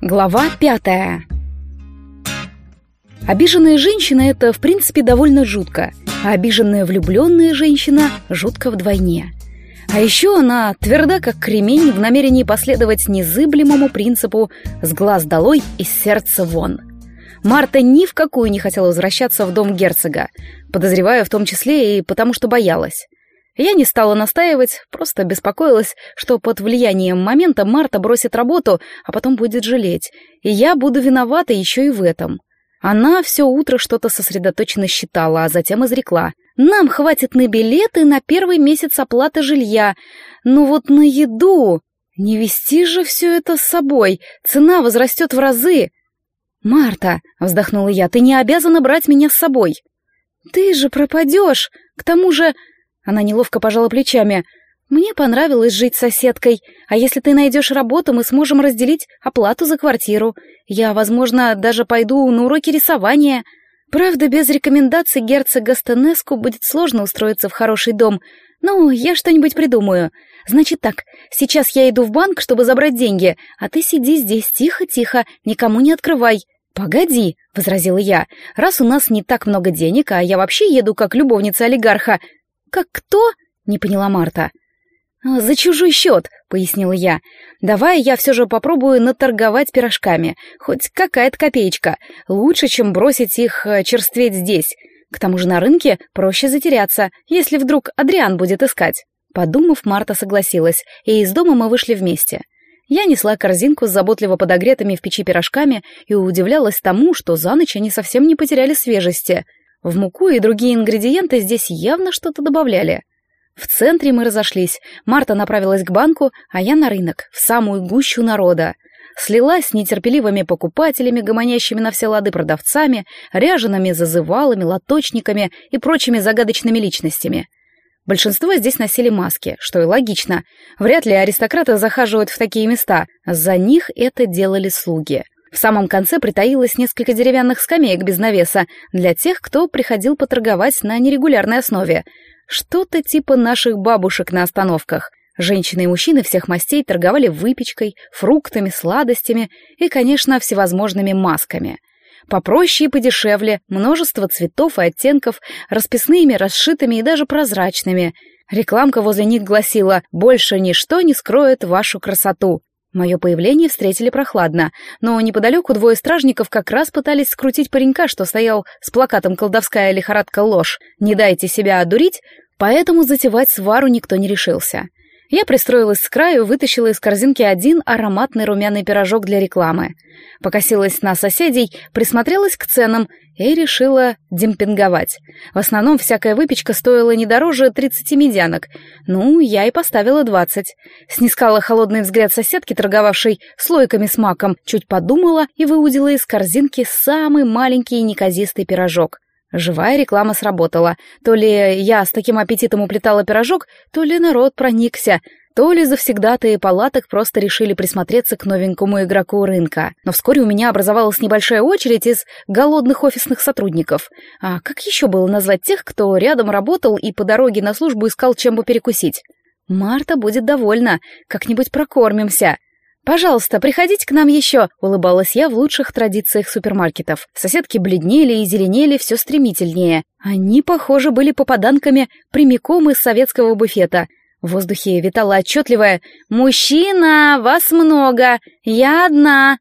Глава пятая Обиженная женщина — это, в принципе, довольно жутко, а обиженная влюбленная женщина — жутко вдвойне. А еще она тверда, как кремень, в намерении последовать незыблемому принципу «с глаз долой и сердца вон». Марта ни в какую не хотела возвращаться в дом герцога, подозревая в том числе и потому, что боялась. Я не стала настаивать, просто беспокоилась, что под влиянием момента Марта бросит работу, а потом будет жалеть, и я буду виновата еще и в этом. Она все утро что-то сосредоточенно считала, а затем изрекла. «Нам хватит на билеты на первый месяц оплаты жилья. Ну вот на еду! Не вести же все это с собой, цена возрастет в разы!» «Марта», — вздохнула я, — «ты не обязана брать меня с собой». «Ты же пропадешь! К тому же она неловко пожала плечами. «Мне понравилось жить с соседкой, а если ты найдешь работу, мы сможем разделить оплату за квартиру. Я, возможно, даже пойду на уроки рисования. Правда, без рекомендаций герцога Стенеску будет сложно устроиться в хороший дом. Ну, я что-нибудь придумаю. Значит так, сейчас я иду в банк, чтобы забрать деньги, а ты сиди здесь тихо-тихо, никому не открывай». «Погоди», — возразила я, — «раз у нас не так много денег, а я вообще еду как любовница олигарха, «Как кто?» — не поняла Марта. «А, «За чужой счет», — пояснила я. «Давай я все же попробую наторговать пирожками. Хоть какая-то копеечка. Лучше, чем бросить их э, черстветь здесь. К тому же на рынке проще затеряться, если вдруг Адриан будет искать». Подумав, Марта согласилась, и из дома мы вышли вместе. Я несла корзинку с заботливо подогретыми в печи пирожками и удивлялась тому, что за ночь они совсем не потеряли свежести — в муку и другие ингредиенты здесь явно что-то добавляли. В центре мы разошлись. Марта направилась к банку, а я на рынок, в самую гущу народа. Слилась с нетерпеливыми покупателями, гомонящими на все лады продавцами, ряжеными зазывалами, лоточниками и прочими загадочными личностями. Большинство здесь носили маски, что и логично. Вряд ли аристократы захаживают в такие места. За них это делали слуги. В самом конце притаилось несколько деревянных скамеек без навеса для тех, кто приходил поторговать на нерегулярной основе. Что-то типа наших бабушек на остановках. Женщины и мужчины всех мастей торговали выпечкой, фруктами, сладостями и, конечно, всевозможными масками. Попроще и подешевле, множество цветов и оттенков, расписными, расшитыми и даже прозрачными. Рекламка возле них гласила «Больше ничто не скроет вашу красоту». Мое появление встретили прохладно, но неподалеку двое стражников как раз пытались скрутить паренька, что стоял с плакатом «Колдовская лихорадка ложь. Не дайте себя одурить», поэтому затевать свару никто не решился. Я пристроилась с краю, вытащила из корзинки один ароматный румяный пирожок для рекламы. Покосилась на соседей, присмотрелась к ценам и решила демпинговать. В основном всякая выпечка стоила не дороже 30 медянок. Ну, я и поставила 20. Снискала холодный взгляд соседки, торговавшей слойками с маком, чуть подумала и выудила из корзинки самый маленький и неказистый пирожок. Живая реклама сработала. То ли я с таким аппетитом уплетала пирожок, то ли народ проникся, то ли завсегдатые палаток просто решили присмотреться к новенькому игроку рынка. Но вскоре у меня образовалась небольшая очередь из голодных офисных сотрудников. А как еще было назвать тех, кто рядом работал и по дороге на службу искал чем бы перекусить? Марта будет довольна, как-нибудь прокормимся. «Пожалуйста, приходите к нам еще», — улыбалась я в лучших традициях супермаркетов. Соседки бледнели и зеленели все стремительнее. Они, похоже, были попаданками прямиком из советского буфета. В воздухе витала отчетливая «Мужчина, вас много, я одна».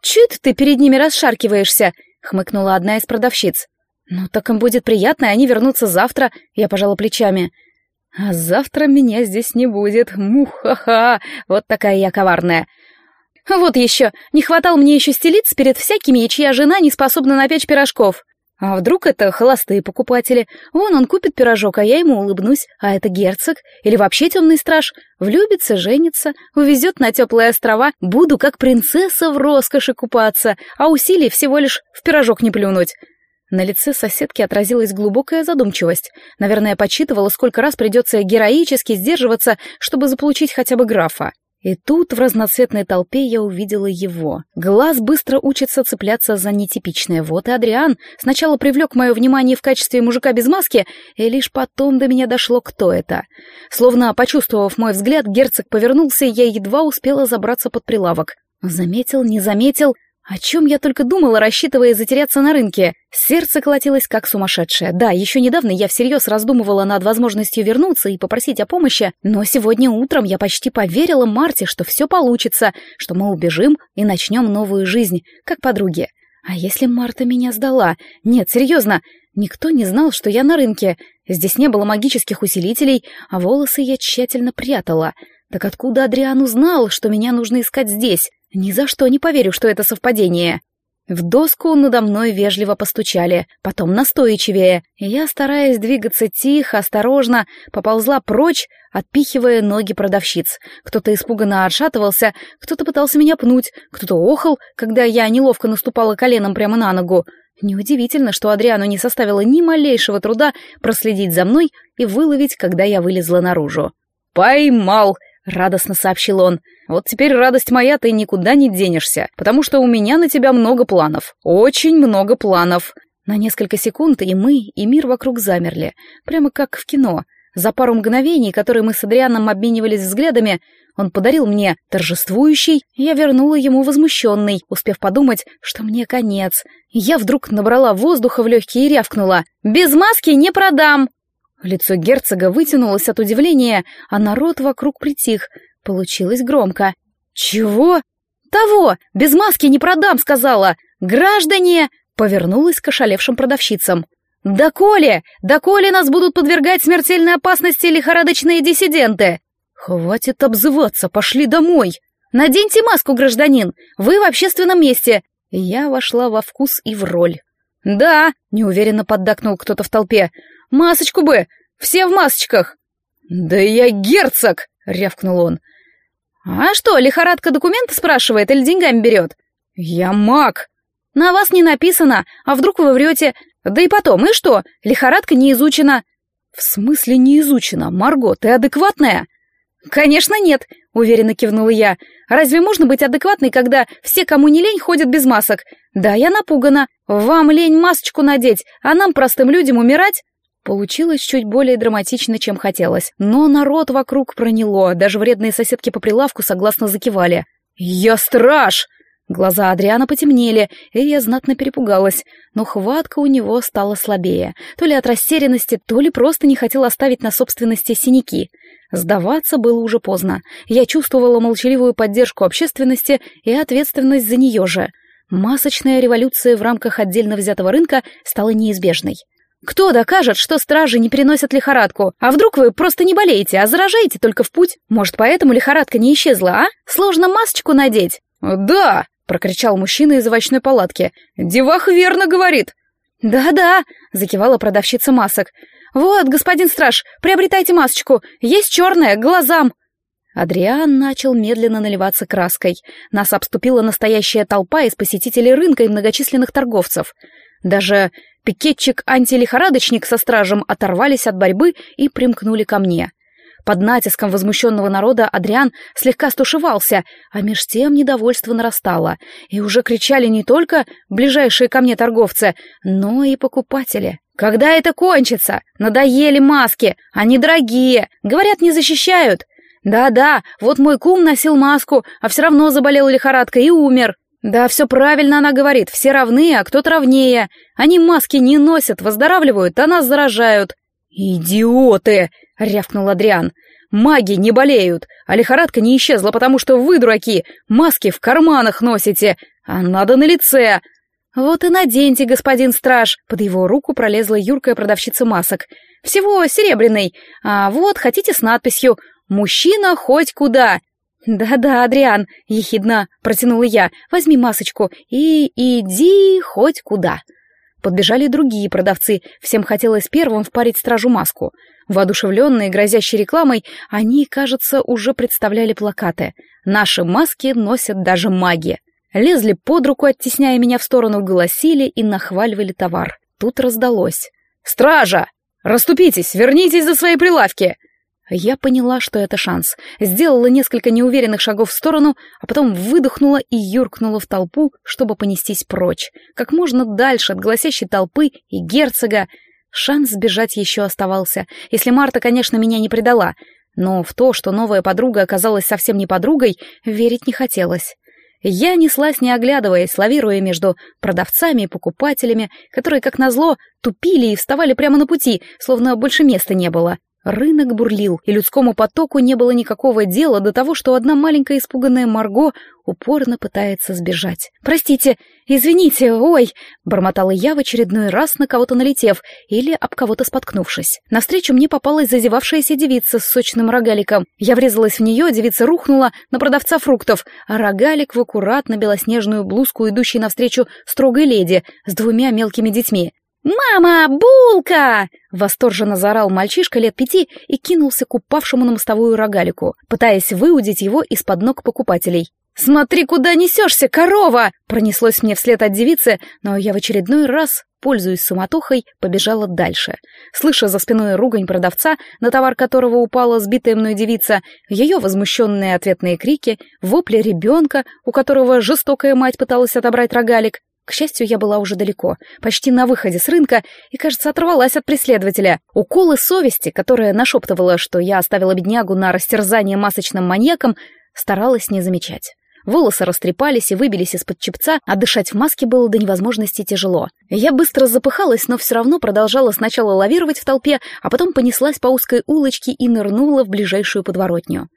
«Чё ты перед ними расшаркиваешься?» — хмыкнула одна из продавщиц. «Ну, так им будет приятно, и они вернутся завтра», — я пожала плечами. «А завтра меня здесь не будет, муха-ха, вот такая я коварная. Вот еще, не хватало мне еще стелиться перед всякими, и чья жена не способна напечь пирожков. А вдруг это холостые покупатели? Вон он купит пирожок, а я ему улыбнусь. А это герцог? Или вообще темный страж? Влюбится, женится, увезет на теплые острова. Буду как принцесса в роскоши купаться, а усилий всего лишь в пирожок не плюнуть. На лице соседки отразилась глубокая задумчивость. Наверное, подсчитывала, сколько раз придется героически сдерживаться, чтобы заполучить хотя бы графа. И тут в разноцветной толпе я увидела его. Глаз быстро учится цепляться за нетипичное. Вот и Адриан сначала привлек мое внимание в качестве мужика без маски, и лишь потом до меня дошло, кто это. Словно почувствовав мой взгляд, герцог повернулся, и я едва успела забраться под прилавок. Заметил, не заметил. О чем я только думала, рассчитывая затеряться на рынке. Сердце колотилось как сумасшедшее. Да, еще недавно я всерьез раздумывала над возможностью вернуться и попросить о помощи, но сегодня утром я почти поверила Марте, что все получится, что мы убежим и начнем новую жизнь, как подруги. А если Марта меня сдала? Нет, серьезно, никто не знал, что я на рынке. Здесь не было магических усилителей, а волосы я тщательно прятала. Так откуда Адриан узнал, что меня нужно искать здесь? Ни за что не поверю, что это совпадение. В доску надо мной вежливо постучали, потом настойчивее, я, стараясь двигаться тихо, осторожно, поползла прочь, отпихивая ноги продавщиц. Кто-то испуганно отшатывался, кто-то пытался меня пнуть, кто-то охал, когда я неловко наступала коленом прямо на ногу. Неудивительно, что Адриану не составило ни малейшего труда проследить за мной и выловить, когда я вылезла наружу. «Поймал!» — радостно сообщил он. «Вот теперь, радость моя, ты никуда не денешься, потому что у меня на тебя много планов. Очень много планов». На несколько секунд и мы, и мир вокруг замерли, прямо как в кино. За пару мгновений, которые мы с Адрианом обменивались взглядами, он подарил мне торжествующий, я вернула ему возмущенный, успев подумать, что мне конец. Я вдруг набрала воздуха в легкие и рявкнула. «Без маски не продам!» Лицо герцога вытянулось от удивления, а народ вокруг притих. Получилось громко. «Чего?» «Того! Без маски не продам!» — сказала. «Граждане!» — повернулась к ошалевшим продавщицам. «Доколе! Доколе нас будут подвергать смертельной опасности лихорадочные диссиденты!» «Хватит обзываться, пошли домой!» «Наденьте маску, гражданин! Вы в общественном месте!» Я вошла во вкус и в роль. «Да!» — неуверенно поддакнул кто-то в толпе. Масочку бы! Все в масочках!» «Да я герцог!» — рявкнул он. «А что, лихорадка документы спрашивает или деньгами берет?» «Я маг!» «На вас не написано, а вдруг вы врете? Да и потом, и что? Лихорадка не изучена». «В смысле не изучена? Марго, ты адекватная?» «Конечно нет», — уверенно кивнула я. «Разве можно быть адекватной, когда все, кому не лень, ходят без масок? Да, я напугана. Вам лень масочку надеть, а нам, простым людям, умирать?» Получилось чуть более драматично, чем хотелось, но народ вокруг проняло, даже вредные соседки по прилавку согласно закивали. «Я страж!» Глаза Адриана потемнели, и я знатно перепугалась, но хватка у него стала слабее, то ли от растерянности, то ли просто не хотел оставить на собственности синяки. Сдаваться было уже поздно. Я чувствовала молчаливую поддержку общественности и ответственность за нее же. Масочная революция в рамках отдельно взятого рынка стала неизбежной. Кто докажет, что стражи не переносят лихорадку? А вдруг вы просто не болеете, а заражаете только в путь? Может, поэтому лихорадка не исчезла, а? Сложно масочку надеть?» «Да!» — прокричал мужчина из овощной палатки. «Девах верно говорит!» «Да-да!» — закивала продавщица масок. «Вот, господин страж, приобретайте масочку. Есть черная, глазам!» Адриан начал медленно наливаться краской. Нас обступила настоящая толпа из посетителей рынка и многочисленных торговцев. Даже Пикетчик-антилихорадочник со стражем оторвались от борьбы и примкнули ко мне. Под натиском возмущенного народа Адриан слегка стушевался, а меж тем недовольство нарастало, и уже кричали не только ближайшие ко мне торговцы, но и покупатели. «Когда это кончится? Надоели маски! Они дорогие! Говорят, не защищают!» «Да-да, вот мой кум носил маску, а все равно заболел лихорадкой и умер!» «Да, все правильно она говорит, все равны, а кто-то равнее. Они маски не носят, выздоравливают, а нас заражают». «Идиоты!» — рявкнул Адриан. «Маги не болеют, а лихорадка не исчезла, потому что вы, дураки, маски в карманах носите, а надо на лице». «Вот и наденьте, господин страж!» Под его руку пролезла юркая продавщица масок. «Всего серебряный, а вот хотите с надписью «Мужчина хоть куда!» «Да-да, Адриан», — ехидно протянула я, — «возьми масочку и иди хоть куда». Подбежали другие продавцы, всем хотелось первым впарить стражу маску. Воодушевленные, грозящей рекламой, они, кажется, уже представляли плакаты. «Наши маски носят даже маги». Лезли под руку, оттесняя меня в сторону, голосили и нахваливали товар. Тут раздалось. «Стража! Раступитесь, вернитесь за свои прилавки!» Я поняла, что это шанс. Сделала несколько неуверенных шагов в сторону, а потом выдохнула и юркнула в толпу, чтобы понестись прочь. Как можно дальше от гласящей толпы и герцога. Шанс сбежать еще оставался, если Марта, конечно, меня не предала. Но в то, что новая подруга оказалась совсем не подругой, верить не хотелось. Я неслась, не оглядываясь, лавируя между продавцами и покупателями, которые, как назло, тупили и вставали прямо на пути, словно больше места не было. Рынок бурлил, и людскому потоку не было никакого дела до того, что одна маленькая испуганная Марго упорно пытается сбежать. «Простите, извините, ой!» — бормотала я в очередной раз на кого-то налетев или об кого-то споткнувшись. Навстречу мне попалась зазевавшаяся девица с сочным рогаликом. Я врезалась в нее, девица рухнула на продавца фруктов, а рогалик в аккуратно белоснежную блузку, идущей навстречу строгой леди с двумя мелкими детьми. «Мама, булка!» — восторженно заорал мальчишка лет пяти и кинулся к упавшему на мостовую рогалику, пытаясь выудить его из-под ног покупателей. «Смотри, куда несешься, корова!» — пронеслось мне вслед от девицы, но я в очередной раз, пользуясь суматохой, побежала дальше. Слыша за спиной ругань продавца, на товар которого упала сбитая мной девица, ее возмущенные ответные крики, вопли ребенка, у которого жестокая мать пыталась отобрать рогалик, к счастью, я была уже далеко, почти на выходе с рынка, и, кажется, оторвалась от преследователя. Уколы совести, которая нашептывала, что я оставила беднягу на растерзание масочным маньяком, старалась не замечать. Волосы растрепались и выбились из-под чепца, а дышать в маске было до невозможности тяжело. Я быстро запыхалась, но все равно продолжала сначала лавировать в толпе, а потом понеслась по узкой улочке и нырнула в ближайшую подворотню.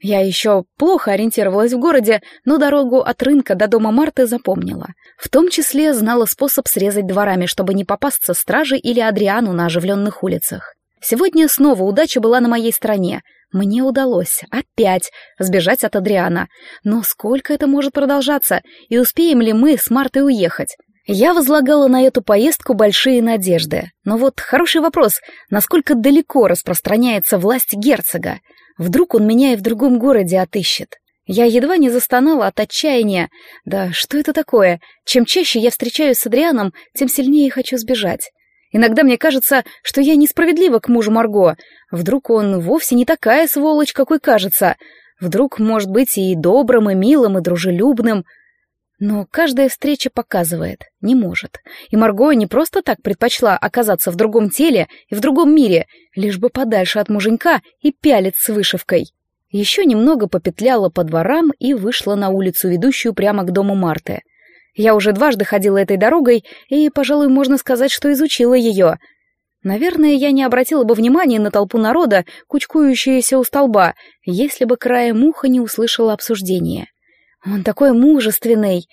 Я еще плохо ориентировалась в городе, но дорогу от рынка до дома Марты запомнила. В том числе знала способ срезать дворами, чтобы не попасться страже или Адриану на оживленных улицах. Сегодня снова удача была на моей стороне. Мне удалось опять сбежать от Адриана. Но сколько это может продолжаться? И успеем ли мы с Мартой уехать? Я возлагала на эту поездку большие надежды. Но вот хороший вопрос, насколько далеко распространяется власть герцога? Вдруг он меня и в другом городе отыщет. Я едва не застонала от отчаяния. Да что это такое? Чем чаще я встречаюсь с Адрианом, тем сильнее хочу сбежать. Иногда мне кажется, что я несправедлива к мужу Марго. Вдруг он вовсе не такая сволочь, какой кажется. Вдруг, может быть, и добрым, и милым, и дружелюбным. Но каждая встреча показывает, не может. И Марго не просто так предпочла оказаться в другом теле и в другом мире, лишь бы подальше от муженька и пялец с вышивкой. Еще немного попетляла по дворам и вышла на улицу, ведущую прямо к дому Марты. Я уже дважды ходила этой дорогой, и, пожалуй, можно сказать, что изучила ее. Наверное, я не обратила бы внимания на толпу народа, кучкующуюся у столба, если бы краем уха не услышала обсуждение. Он такой мужественный.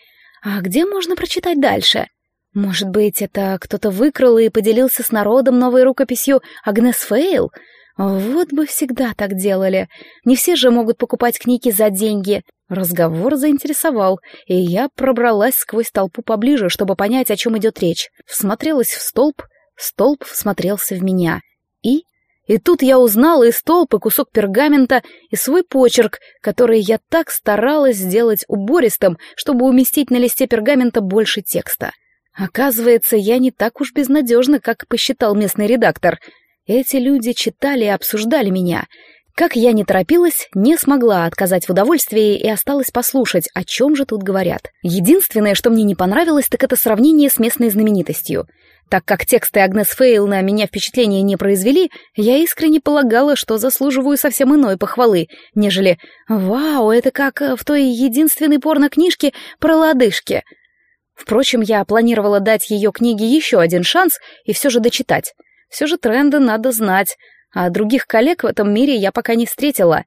А где можно прочитать дальше? Может быть, это кто-то выкрал и поделился с народом новой рукописью Агнес Фейл? Вот бы всегда так делали. Не все же могут покупать книги за деньги. Разговор заинтересовал, и я пробралась сквозь толпу поближе, чтобы понять, о чем идет речь. Всмотрелась в столб, столб всмотрелся в меня. И и тут я узнала и столб, и кусок пергамента, и свой почерк, который я так старалась сделать убористым, чтобы уместить на листе пергамента больше текста. Оказывается, я не так уж безнадежна, как посчитал местный редактор. Эти люди читали и обсуждали меня. Как я не торопилась, не смогла отказать в удовольствии и осталась послушать, о чем же тут говорят. Единственное, что мне не понравилось, так это сравнение с местной знаменитостью — так как тексты Агнес Фейл на меня впечатления не произвели, я искренне полагала, что заслуживаю совсем иной похвалы, нежели «Вау, это как в той единственной порно-книжке про лодыжки». Впрочем, я планировала дать ее книге еще один шанс и все же дочитать. Все же тренды надо знать, а других коллег в этом мире я пока не встретила.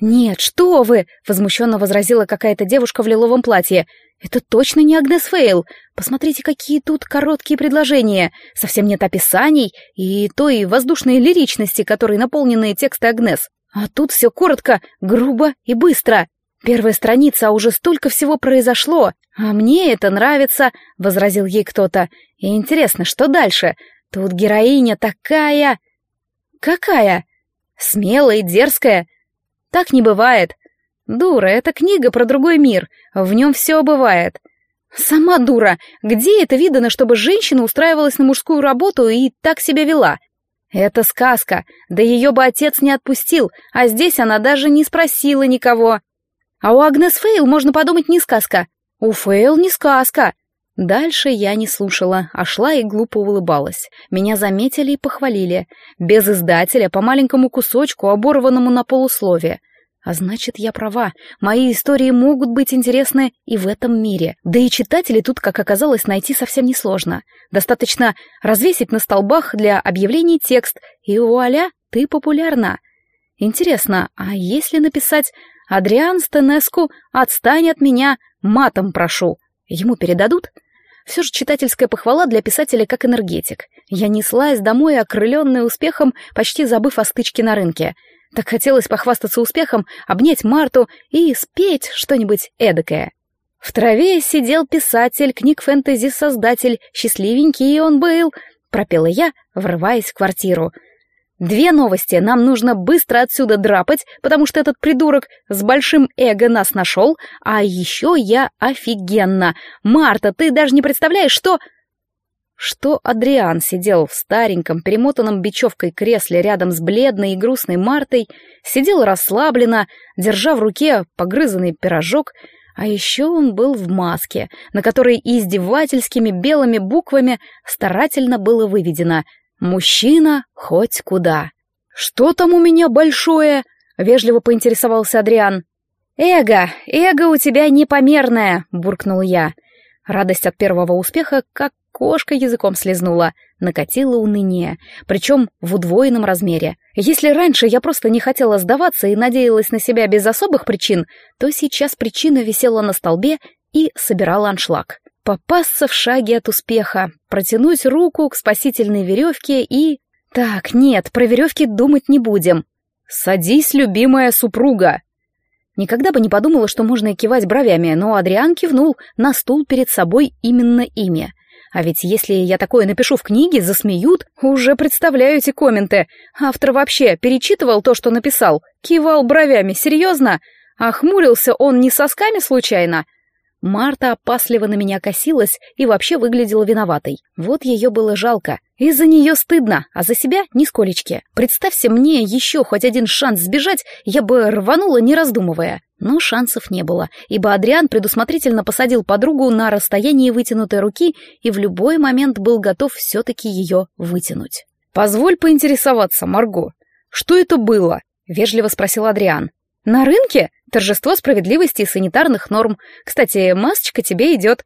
«Нет, что вы!» — возмущенно возразила какая-то девушка в лиловом платье. «Это точно не Агнес Фейл. Посмотрите, какие тут короткие предложения. Совсем нет описаний и той воздушной лиричности, которой наполнены тексты Агнес. А тут все коротко, грубо и быстро. Первая страница, а уже столько всего произошло. А мне это нравится», — возразил ей кто-то. «И интересно, что дальше? Тут героиня такая...» «Какая?» «Смелая и дерзкая». «Так не бывает. Дура, это книга про другой мир, в нем все бывает. Сама дура, где это видано, чтобы женщина устраивалась на мужскую работу и так себя вела? Это сказка, да ее бы отец не отпустил, а здесь она даже не спросила никого. А у Агнес Фейл, можно подумать, не сказка. У Фейл не сказка. Дальше я не слушала, а шла и глупо улыбалась. Меня заметили и похвалили. Без издателя, по маленькому кусочку, оборванному на полусловие. А значит, я права. Мои истории могут быть интересны и в этом мире. Да и читателей тут, как оказалось, найти совсем несложно. Достаточно развесить на столбах для объявлений текст, и вуаля, ты популярна. Интересно, а если написать «Адриан Стенеску, отстань от меня, матом прошу», ему передадут? Все же читательская похвала для писателя как энергетик. Я неслась домой, окрыленная успехом, почти забыв о стычке на рынке — так хотелось похвастаться успехом, обнять Марту и спеть что-нибудь эдакое. В траве сидел писатель, книг фэнтези-создатель, счастливенький он был, пропела я, врываясь в квартиру. Две новости, нам нужно быстро отсюда драпать, потому что этот придурок с большим эго нас нашел, а еще я офигенно. Марта, ты даже не представляешь, что что Адриан сидел в стареньком, перемотанном бечевкой кресле рядом с бледной и грустной Мартой, сидел расслабленно, держа в руке погрызанный пирожок, а еще он был в маске, на которой издевательскими белыми буквами старательно было выведено «Мужчина хоть куда». «Что там у меня большое?» — вежливо поинтересовался Адриан. «Эго, эго у тебя непомерное», — буркнул я. Радость от первого успеха как Кошка языком слезнула, накатила уныние, причем в удвоенном размере. Если раньше я просто не хотела сдаваться и надеялась на себя без особых причин, то сейчас причина висела на столбе и собирала аншлаг. Попасться в шаге от успеха, протянуть руку к спасительной веревке и... Так, нет, про веревки думать не будем. «Садись, любимая супруга!» Никогда бы не подумала, что можно и кивать бровями, но Адриан кивнул на стул перед собой именно ими. А ведь если я такое напишу в книге, засмеют. Уже представляю эти комменты. Автор вообще перечитывал то, что написал. Кивал бровями. Серьезно? А хмурился он не сосками случайно? Марта опасливо на меня косилась и вообще выглядела виноватой. Вот ее было жалко. Из-за нее стыдно, а за себя нисколечки. Представься мне еще хоть один шанс сбежать, я бы рванула, не раздумывая. Но шансов не было, ибо Адриан предусмотрительно посадил подругу на расстоянии вытянутой руки и в любой момент был готов все-таки ее вытянуть. «Позволь поинтересоваться, Марго, что это было?» — вежливо спросил Адриан. «На рынке? Торжество справедливости и санитарных норм. Кстати, масочка тебе идет».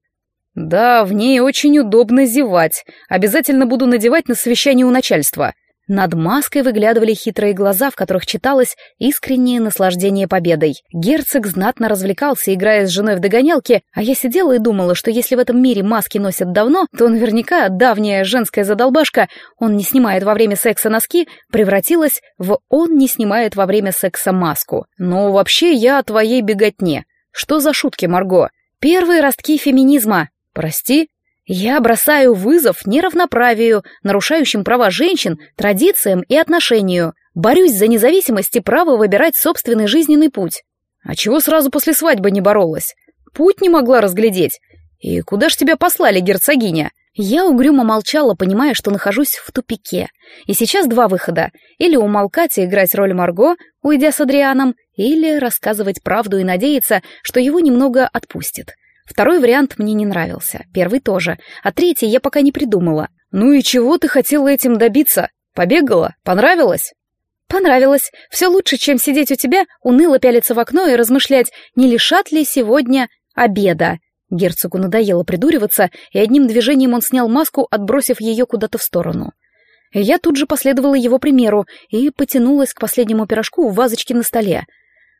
«Да, в ней очень удобно зевать. Обязательно буду надевать на совещание у начальства». Над маской выглядывали хитрые глаза, в которых читалось искреннее наслаждение победой. Герцог знатно развлекался, играя с женой в догонялки, а я сидела и думала, что если в этом мире маски носят давно, то наверняка давняя женская задолбашка «он не снимает во время секса носки» превратилась в «он не снимает во время секса маску». Но вообще я о твоей беготне. Что за шутки, Марго? Первые ростки феминизма. Прости? Я бросаю вызов неравноправию, нарушающим права женщин, традициям и отношению. Борюсь за независимость и право выбирать собственный жизненный путь. А чего сразу после свадьбы не боролась? Путь не могла разглядеть. И куда ж тебя послали, герцогиня? Я угрюмо молчала, понимая, что нахожусь в тупике. И сейчас два выхода. Или умолкать и играть роль Марго, уйдя с Адрианом, или рассказывать правду и надеяться, что его немного отпустит. Второй вариант мне не нравился, первый тоже, а третий я пока не придумала. «Ну и чего ты хотела этим добиться? Побегала? Понравилось?» «Понравилось. Все лучше, чем сидеть у тебя, уныло пялиться в окно и размышлять, не лишат ли сегодня обеда». Герцогу надоело придуриваться, и одним движением он снял маску, отбросив ее куда-то в сторону. Я тут же последовала его примеру и потянулась к последнему пирожку в вазочке на столе —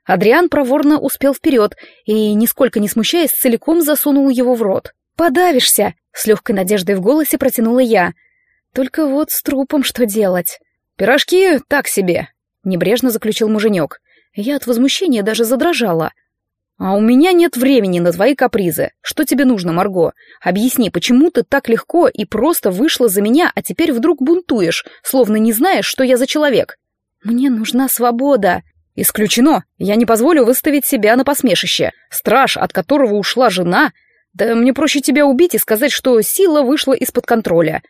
Адриан проворно успел вперед и, нисколько не смущаясь, целиком засунул его в рот. «Подавишься!» — с легкой надеждой в голосе протянула я. «Только вот с трупом что делать?» «Пирожки так себе», — небрежно заключил муженек. Я от возмущения даже задрожала. «А у меня нет времени на твои капризы. Что тебе нужно, Марго? Объясни, почему ты так легко и просто вышла за меня, а теперь вдруг бунтуешь, словно не знаешь, что я за человек?» «Мне нужна свобода», «Исключено! Я не позволю выставить себя на посмешище. Страж, от которого ушла жена... Да мне проще тебя убить и сказать, что сила вышла из-под контроля».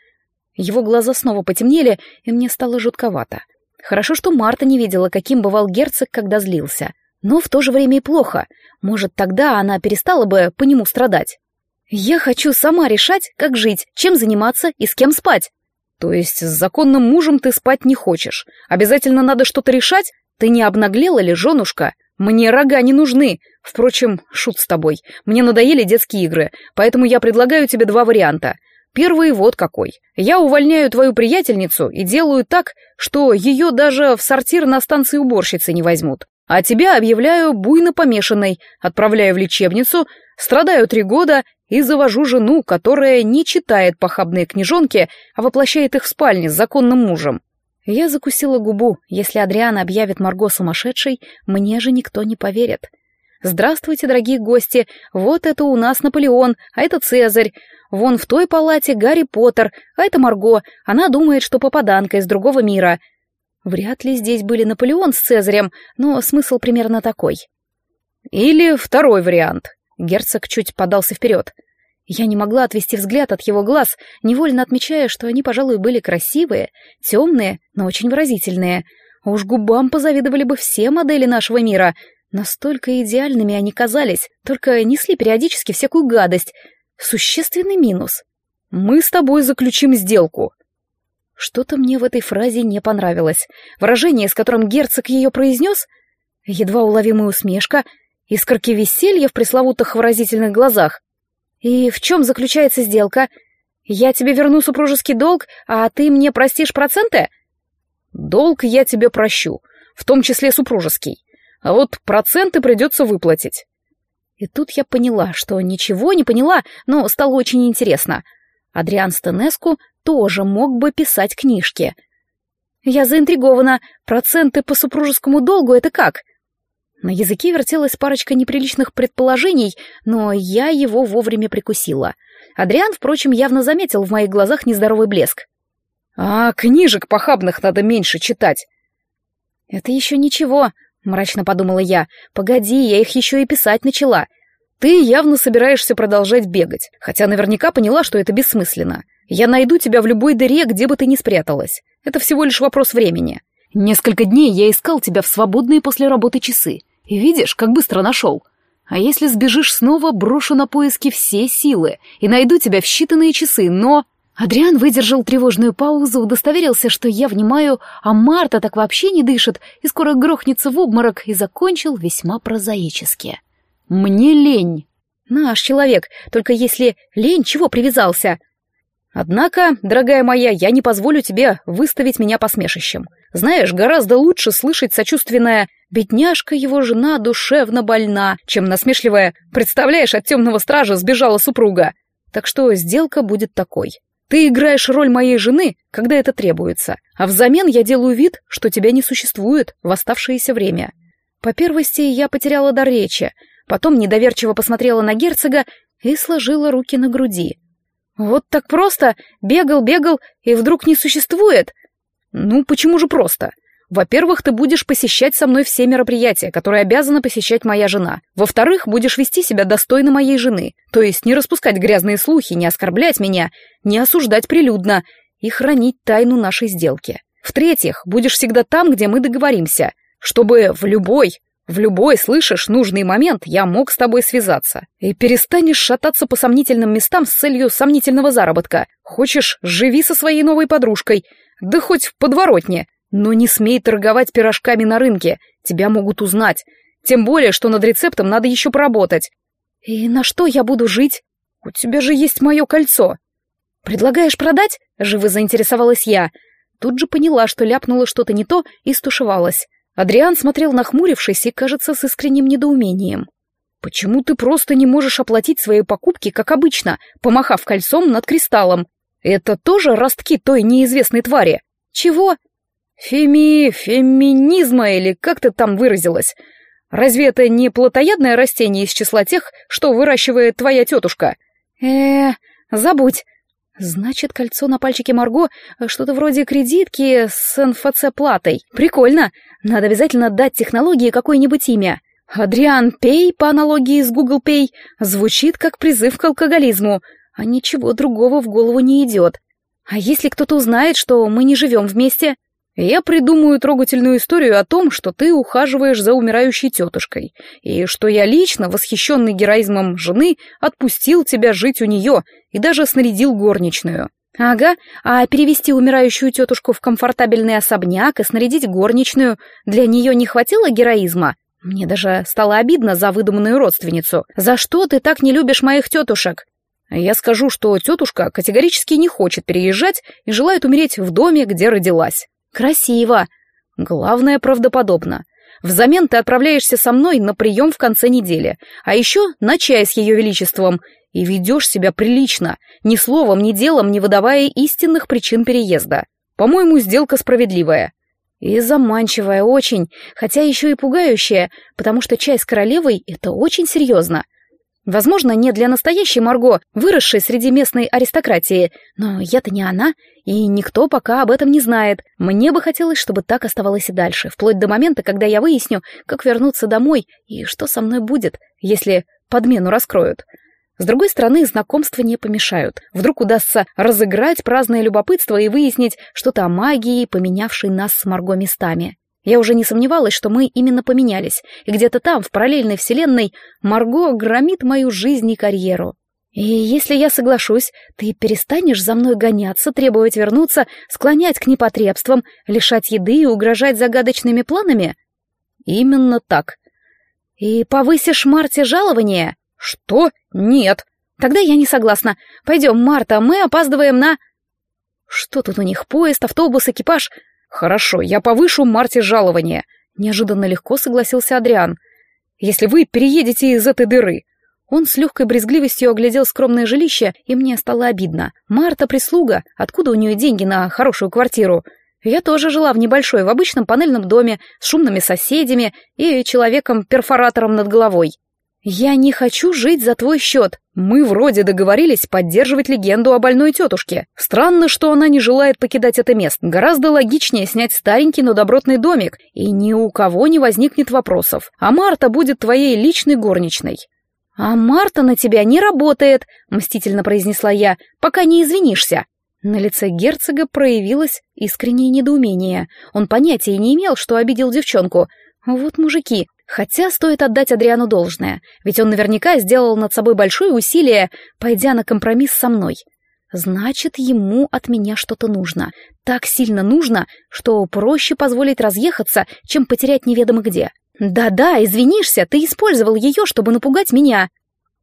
Его глаза снова потемнели, и мне стало жутковато. Хорошо, что Марта не видела, каким бывал герцог, когда злился. Но в то же время и плохо. Может, тогда она перестала бы по нему страдать. «Я хочу сама решать, как жить, чем заниматься и с кем спать». «То есть с законным мужем ты спать не хочешь? Обязательно надо что-то решать? Ты не обнаглела ли, женушка? Мне рога не нужны. Впрочем, шут с тобой. Мне надоели детские игры, поэтому я предлагаю тебе два варианта. Первый вот какой. Я увольняю твою приятельницу и делаю так, что ее даже в сортир на станции уборщицы не возьмут. А тебя объявляю буйно помешанной, отправляю в лечебницу, страдаю три года и завожу жену, которая не читает похабные книжонки, а воплощает их в спальне с законным мужем. Я закусила губу. Если Адриана объявит Марго сумасшедшей, мне же никто не поверит. Здравствуйте, дорогие гости. Вот это у нас Наполеон, а это Цезарь. Вон в той палате Гарри Поттер, а это Марго. Она думает, что попаданка из другого мира. Вряд ли здесь были Наполеон с Цезарем, но смысл примерно такой. Или второй вариант. Герцог чуть подался вперед. Я не могла отвести взгляд от его глаз, невольно отмечая, что они, пожалуй, были красивые, темные, но очень выразительные. Уж губам позавидовали бы все модели нашего мира. Настолько идеальными они казались, только несли периодически всякую гадость. Существенный минус. «Мы с тобой заключим сделку». Что-то мне в этой фразе не понравилось. Выражение, с которым герцог ее произнес, едва уловимая усмешка, искорки веселья в пресловутых выразительных глазах. «И в чем заключается сделка? Я тебе верну супружеский долг, а ты мне простишь проценты?» «Долг я тебе прощу, в том числе супружеский. А вот проценты придется выплатить». И тут я поняла, что ничего не поняла, но стало очень интересно. Адриан Стенеску тоже мог бы писать книжки. Я заинтригована. Проценты по супружескому долгу — это как? На языке вертелась парочка неприличных предположений, но я его вовремя прикусила. Адриан, впрочем, явно заметил в моих глазах нездоровый блеск. «А книжек похабных надо меньше читать». «Это еще ничего», — мрачно подумала я. «Погоди, я их еще и писать начала. Ты явно собираешься продолжать бегать, хотя наверняка поняла, что это бессмысленно. Я найду тебя в любой дыре, где бы ты ни спряталась. Это всего лишь вопрос времени. Несколько дней я искал тебя в свободные после работы часы. И видишь, как быстро нашел. А если сбежишь снова, брошу на поиски все силы и найду тебя в считанные часы, но...» Адриан выдержал тревожную паузу, удостоверился, что я внимаю, а Марта так вообще не дышит и скоро грохнется в обморок, и закончил весьма прозаически. «Мне лень». «Наш человек, только если лень, чего привязался?» «Однако, дорогая моя, я не позволю тебе выставить меня посмешищем. Знаешь, гораздо лучше слышать сочувственное «бедняжка его жена душевно больна», чем насмешливое «представляешь, от темного стража сбежала супруга». Так что сделка будет такой. Ты играешь роль моей жены, когда это требуется, а взамен я делаю вид, что тебя не существует в оставшееся время. По первости я потеряла дар речи, потом недоверчиво посмотрела на герцога и сложила руки на груди. Вот так просто бегал, бегал, и вдруг не существует. Ну, почему же просто? Во-первых, ты будешь посещать со мной все мероприятия, которые обязана посещать моя жена. Во-вторых, будешь вести себя достойно моей жены, то есть не распускать грязные слухи, не оскорблять меня, не осуждать прилюдно и хранить тайну нашей сделки. В-третьих, будешь всегда там, где мы договоримся, чтобы в любой, в любой, слышишь, нужный момент я мог с тобой связаться. И перестанешь шататься по сомнительным местам с целью сомнительного заработка. Хочешь, живи со своей новой подружкой, да хоть в подворотне. Но не смей торговать пирожками на рынке, тебя могут узнать. Тем более, что над рецептом надо еще поработать. И на что я буду жить? У тебя же есть мое кольцо. Предлагаешь продать? Живо заинтересовалась я. Тут же поняла, что ляпнула что-то не то и стушевалась. Адриан смотрел нахмурившись и, кажется, с искренним недоумением. «Почему ты просто не можешь оплатить свои покупки, как обычно, помахав кольцом над кристаллом? Это тоже ростки той неизвестной твари? Чего? Феми... феминизма или как ты там выразилась? Разве это не плотоядное растение из числа тех, что выращивает твоя тетушка? э забудь. Значит, кольцо на пальчике Марго что-то вроде кредитки с НФЦ-платой. Прикольно. Надо обязательно дать технологии какое-нибудь имя. Адриан Пей, по аналогии с Google Pay, звучит как призыв к алкоголизму а ничего другого в голову не идет. А если кто-то узнает, что мы не живем вместе? Я придумаю трогательную историю о том, что ты ухаживаешь за умирающей тетушкой, и что я лично, восхищенный героизмом жены, отпустил тебя жить у нее и даже снарядил горничную. Ага, а перевести умирающую тетушку в комфортабельный особняк и снарядить горничную, для нее не хватило героизма? Мне даже стало обидно за выдуманную родственницу. «За что ты так не любишь моих тетушек?» Я скажу, что тетушка категорически не хочет переезжать и желает умереть в доме, где родилась. Красиво. Главное, правдоподобно. Взамен ты отправляешься со мной на прием в конце недели, а еще на чай с ее величеством, и ведешь себя прилично, ни словом, ни делом не выдавая истинных причин переезда. По-моему, сделка справедливая. И заманчивая очень, хотя еще и пугающая, потому что чай с королевой — это очень серьезно. Возможно, не для настоящей Марго, выросшей среди местной аристократии, но я-то не она, и никто пока об этом не знает. Мне бы хотелось, чтобы так оставалось и дальше, вплоть до момента, когда я выясню, как вернуться домой и что со мной будет, если подмену раскроют. С другой стороны, знакомства не помешают. Вдруг удастся разыграть праздное любопытство и выяснить что-то о магии, поменявшей нас с Марго местами. Я уже не сомневалась, что мы именно поменялись, и где-то там, в параллельной вселенной, Марго громит мою жизнь и карьеру. И если я соглашусь, ты перестанешь за мной гоняться, требовать вернуться, склонять к непотребствам, лишать еды и угрожать загадочными планами? Именно так. И повысишь Марте жалование? Что? Нет. Тогда я не согласна. Пойдем, Марта, мы опаздываем на... Что тут у них? Поезд, автобус, экипаж? «Хорошо, я повышу Марте жалование», — неожиданно легко согласился Адриан. «Если вы переедете из этой дыры». Он с легкой брезгливостью оглядел скромное жилище, и мне стало обидно. Марта прислуга, откуда у нее деньги на хорошую квартиру? Я тоже жила в небольшой, в обычном панельном доме, с шумными соседями и человеком-перфоратором над головой. «Я не хочу жить за твой счет. Мы вроде договорились поддерживать легенду о больной тетушке. Странно, что она не желает покидать это место. Гораздо логичнее снять старенький, но добротный домик, и ни у кого не возникнет вопросов. А Марта будет твоей личной горничной». «А Марта на тебя не работает», — мстительно произнесла я, — «пока не извинишься». На лице герцога проявилось искреннее недоумение. Он понятия не имел, что обидел девчонку. Вот мужики, Хотя стоит отдать Адриану должное, ведь он наверняка сделал над собой большое усилие, пойдя на компромисс со мной. Значит, ему от меня что-то нужно. Так сильно нужно, что проще позволить разъехаться, чем потерять неведомо где. Да-да, извинишься, ты использовал ее, чтобы напугать меня.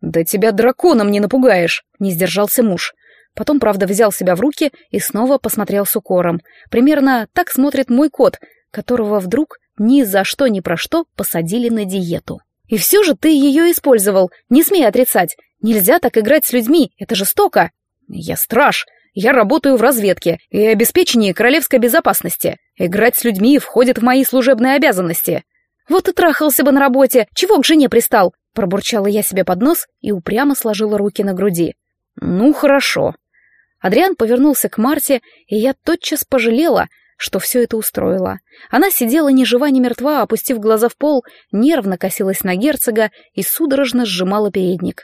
Да тебя драконом не напугаешь, не сдержался муж. Потом, правда, взял себя в руки и снова посмотрел с укором. Примерно так смотрит мой кот, которого вдруг ни за что ни про что посадили на диету. И все же ты ее использовал, не смей отрицать. Нельзя так играть с людьми, это жестоко. Я страж, я работаю в разведке и обеспечении королевской безопасности. Играть с людьми входит в мои служебные обязанности. Вот и трахался бы на работе, чего к жене пристал? Пробурчала я себе под нос и упрямо сложила руки на груди. Ну, хорошо. Адриан повернулся к Марте, и я тотчас пожалела, что все это устроило. Она сидела ни жива, ни мертва, опустив глаза в пол, нервно косилась на герцога и судорожно сжимала передник.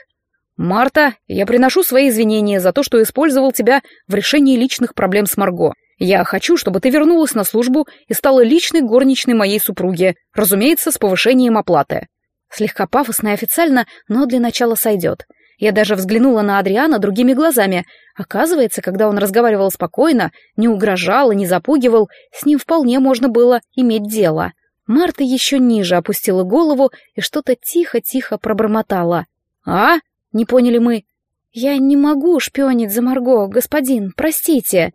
«Марта, я приношу свои извинения за то, что использовал тебя в решении личных проблем с Марго. Я хочу, чтобы ты вернулась на службу и стала личной горничной моей супруги, разумеется, с повышением оплаты». Слегка пафосно и официально, но для начала сойдет. Я даже взглянула на Адриана другими глазами. Оказывается, когда он разговаривал спокойно, не угрожал и не запугивал, с ним вполне можно было иметь дело. Марта еще ниже опустила голову и что-то тихо-тихо пробормотала. «А?» — не поняли мы. «Я не могу шпионить за Марго, господин, простите».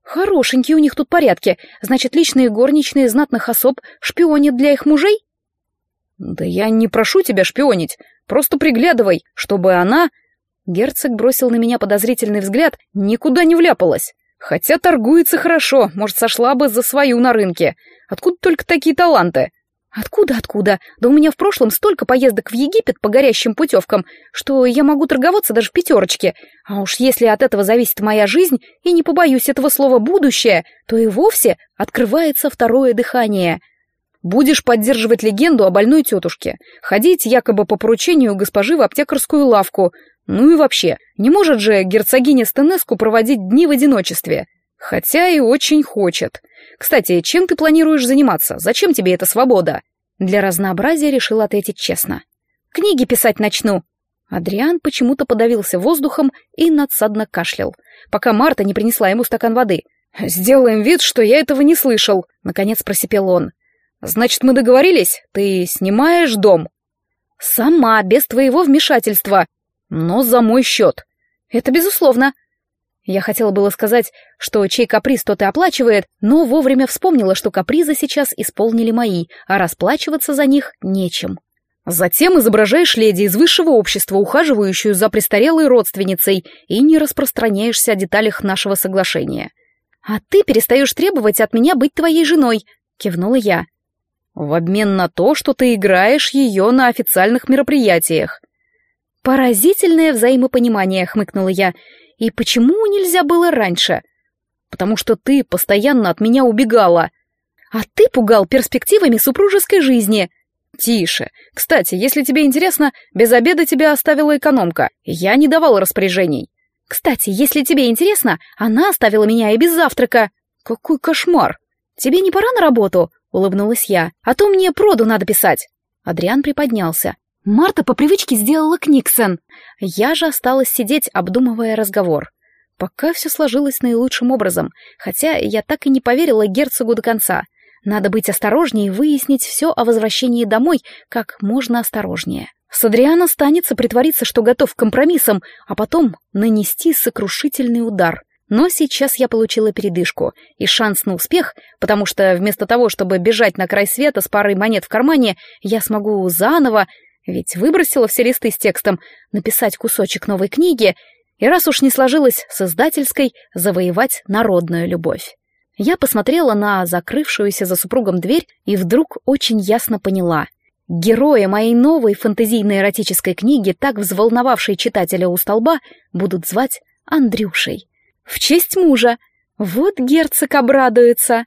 «Хорошенькие у них тут порядки. Значит, личные горничные знатных особ шпионят для их мужей?» «Да я не прошу тебя шпионить. Просто приглядывай, чтобы она...» Герцог бросил на меня подозрительный взгляд, никуда не вляпалась. Хотя торгуется хорошо, может, сошла бы за свою на рынке. Откуда только такие таланты? Откуда, откуда? Да у меня в прошлом столько поездок в Египет по горящим путевкам, что я могу торговаться даже в пятерочке. А уж если от этого зависит моя жизнь, и не побоюсь этого слова «будущее», то и вовсе открывается второе дыхание — Будешь поддерживать легенду о больной тетушке, ходить якобы по поручению госпожи в аптекарскую лавку. Ну и вообще, не может же герцогиня Стенеску проводить дни в одиночестве. Хотя и очень хочет. Кстати, чем ты планируешь заниматься? Зачем тебе эта свобода? Для разнообразия решил ответить честно. Книги писать начну. Адриан почему-то подавился воздухом и надсадно кашлял, пока Марта не принесла ему стакан воды. «Сделаем вид, что я этого не слышал», — наконец просипел он. Значит, мы договорились? Ты снимаешь дом? Сама, без твоего вмешательства. Но за мой счет. Это безусловно. Я хотела было сказать, что чей каприз тот и оплачивает, но вовремя вспомнила, что капризы сейчас исполнили мои, а расплачиваться за них нечем. Затем изображаешь леди из высшего общества, ухаживающую за престарелой родственницей, и не распространяешься о деталях нашего соглашения. «А ты перестаешь требовать от меня быть твоей женой», — кивнула я. «В обмен на то, что ты играешь ее на официальных мероприятиях». «Поразительное взаимопонимание», — хмыкнула я. «И почему нельзя было раньше?» «Потому что ты постоянно от меня убегала». «А ты пугал перспективами супружеской жизни», «Тише. Кстати, если тебе интересно, без обеда тебя оставила экономка. Я не давал распоряжений». «Кстати, если тебе интересно, она оставила меня и без завтрака». «Какой кошмар!» «Тебе не пора на работу?» — улыбнулась я. «А то мне проду надо писать». Адриан приподнялся. Марта по привычке сделала Книксон. Я же осталась сидеть, обдумывая разговор. Пока все сложилось наилучшим образом, хотя я так и не поверила герцогу до конца. Надо быть осторожнее и выяснить все о возвращении домой как можно осторожнее. С Адриана станется притвориться, что готов к компромиссам, а потом нанести сокрушительный удар. Но сейчас я получила передышку и шанс на успех, потому что вместо того, чтобы бежать на край света с парой монет в кармане, я смогу заново, ведь выбросила все листы с текстом, написать кусочек новой книги и, раз уж не сложилось с издательской, завоевать народную любовь. Я посмотрела на закрывшуюся за супругом дверь и вдруг очень ясно поняла. Героя моей новой фэнтезийной эротической книги, так взволновавшей читателя у столба, будут звать Андрюшей. В честь мужа. Вот герцог обрадуется.